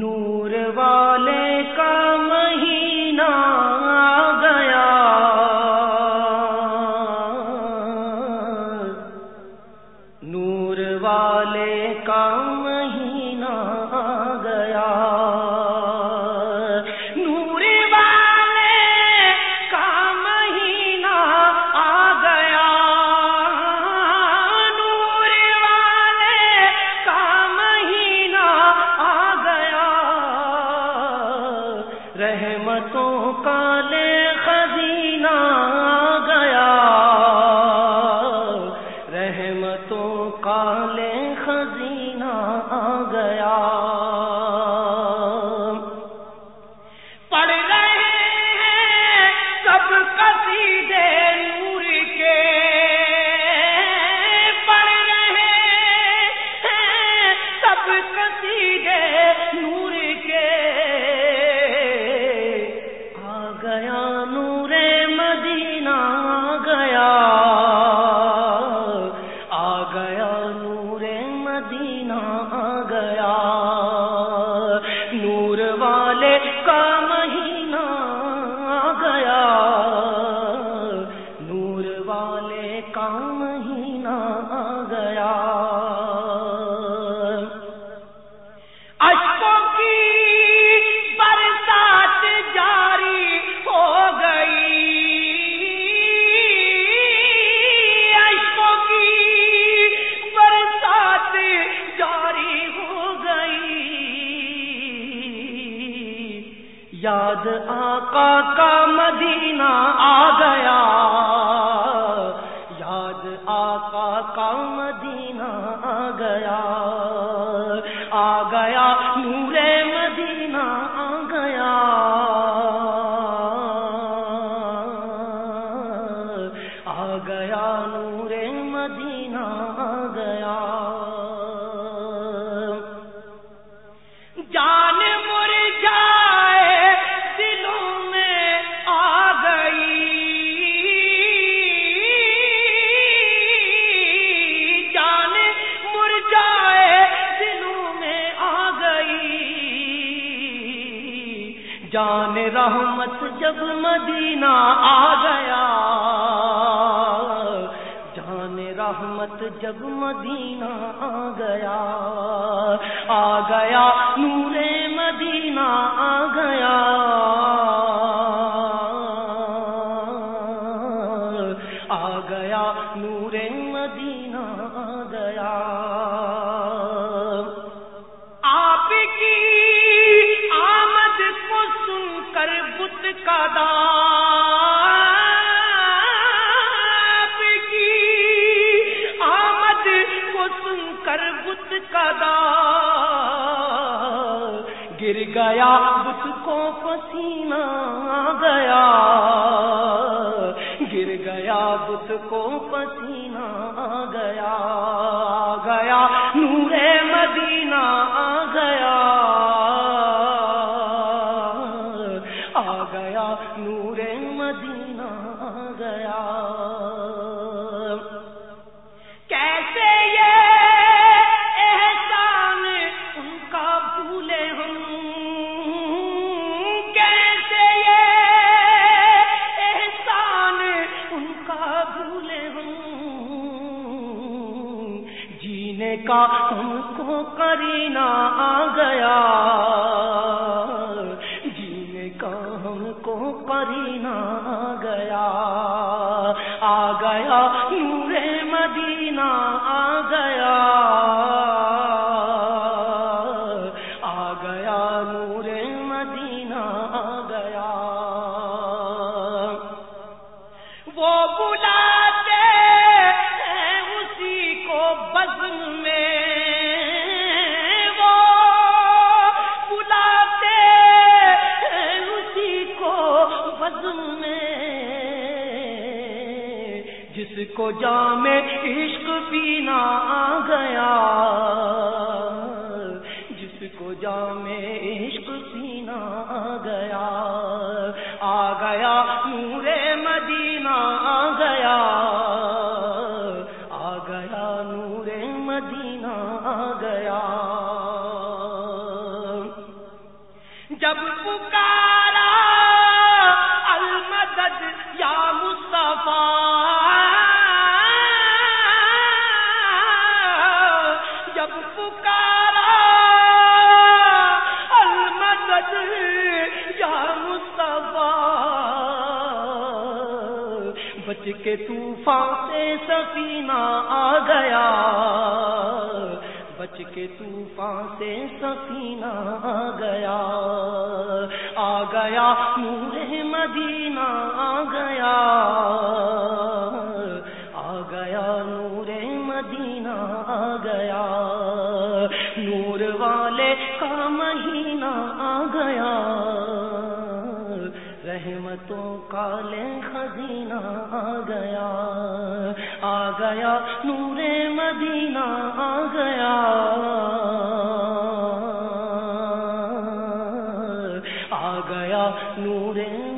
نور کا آقا کا مدینہ آ گیا۔ جان رحمت جب مدینہ آ گیا۔ جان رحمت جب مدینہ آ گیا۔ آ گیا نور مدینہ، آ گیا۔ آ گیا نور مدینہ، آ گیا۔ بت کا کی آمد کو سن کر بت کا گر گیا، بت کو پسینہ گیا۔ گر گیا، بت کو پسینہ گیا۔ گیا۔ کیسے یہ احسان ان کا بھولے ہم کیسے یہ احسان ان کا بھولے ہم جینے کا ہم کو کرینا جس کو جام عشق پینا آ گیا، جس کو جام عشق پینا آ گیا آ گیا نور مدینہ، آ گیا آ گیا نور مدینہ، آ گیا۔ بچ کے طوفان سے سفینہ آ گیا۔ بچ کے طوفان سے سفینہ آ گیا۔ آ گیا نور مدینہ، آ گیا۔ رحمتوں کا لے خزینہ آ گیا آ گیا، نور مدینہ آ گیا۔ آ گیا، نور مدینہ